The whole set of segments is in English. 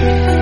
Thank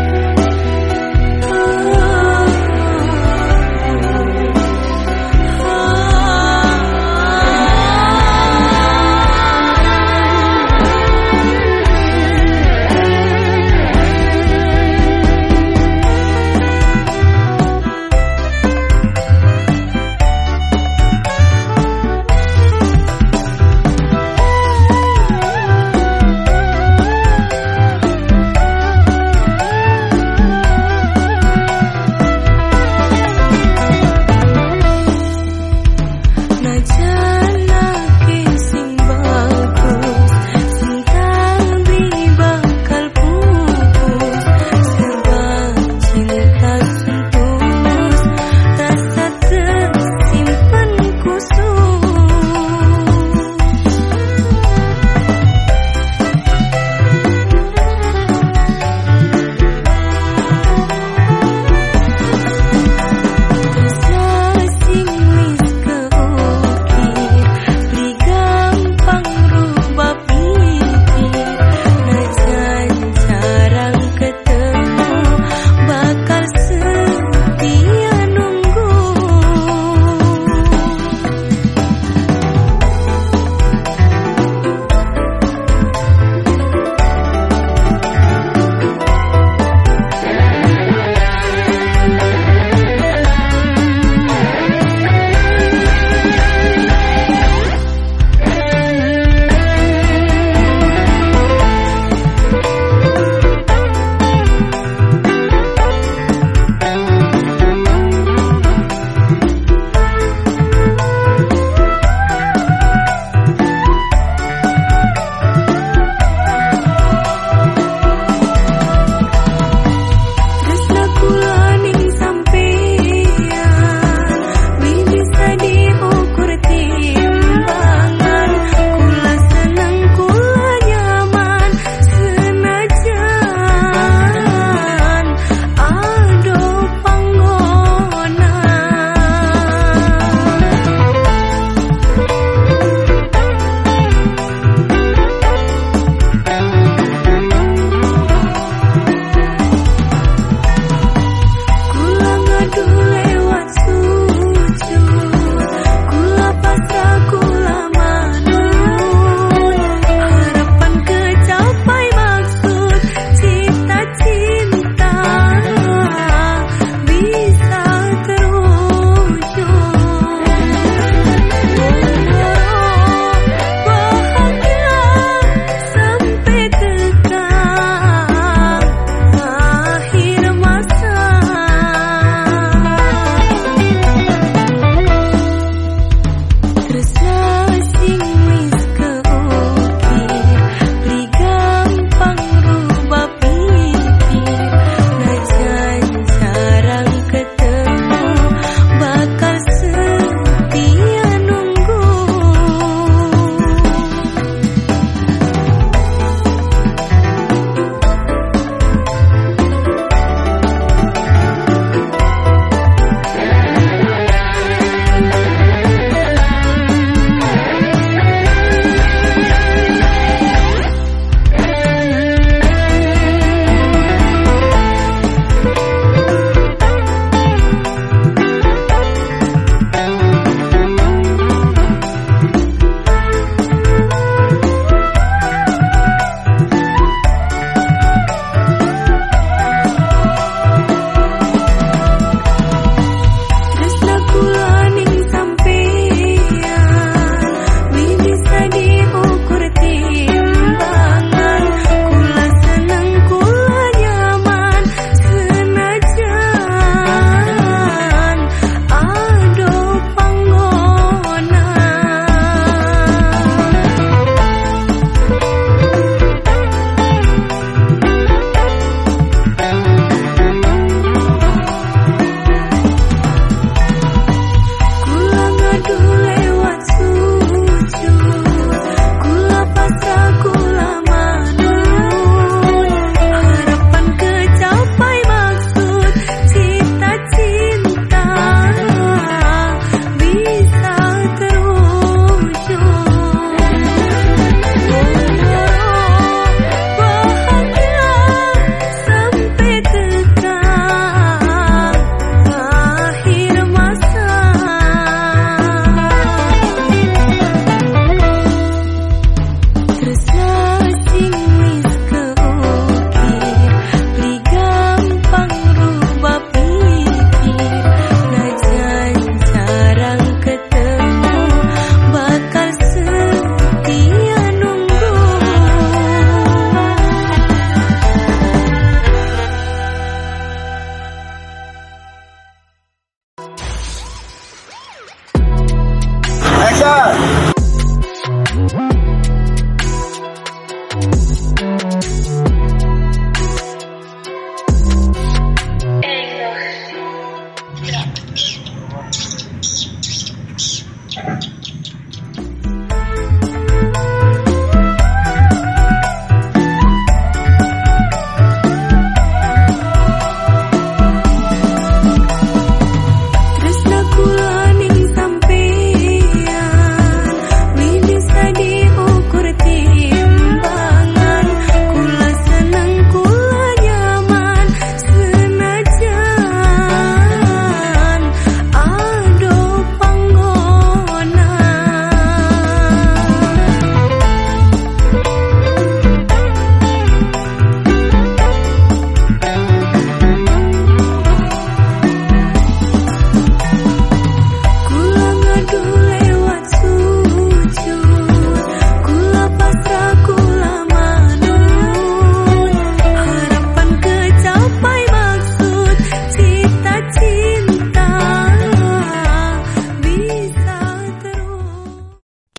up.